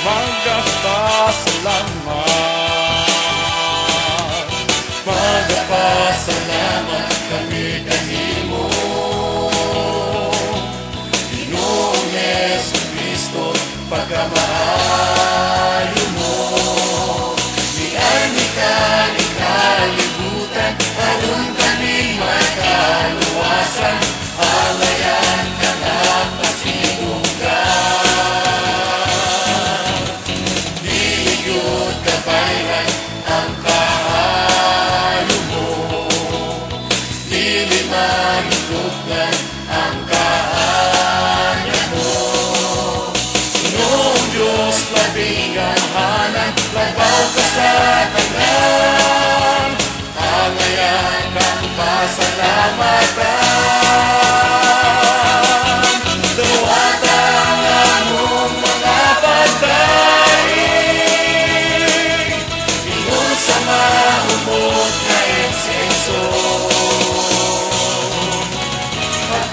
Mengapa selama Mengapa selama kami danimu Jesus Cristo, Kristus Bagaimana manugdan ang kahanan mo. Noong Diyos, labing ang hanan, labaw ka sa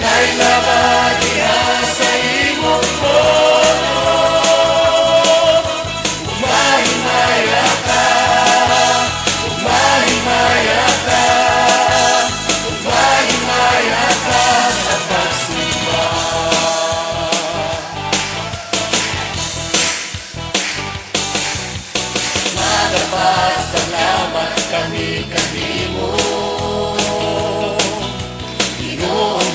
Marilabadian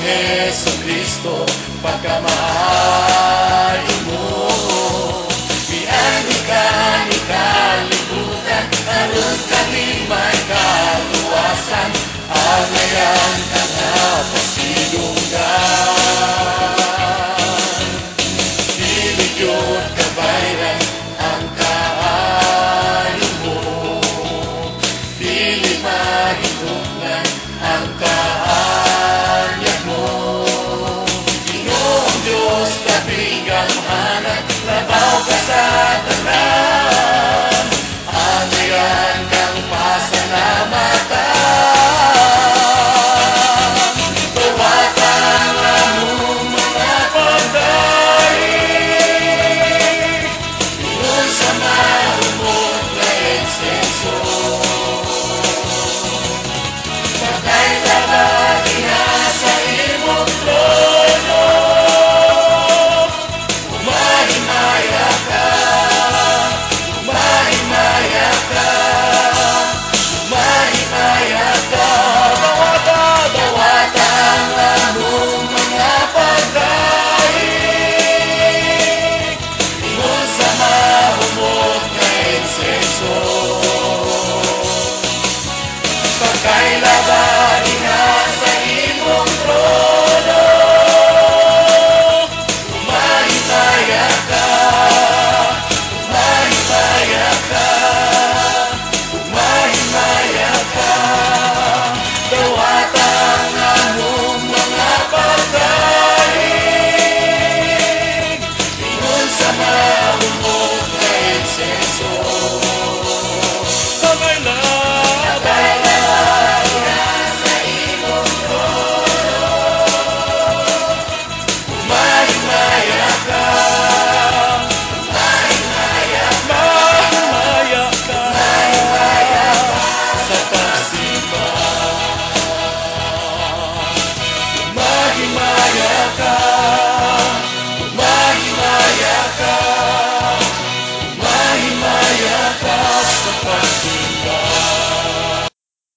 Jesucristo, Pacamar.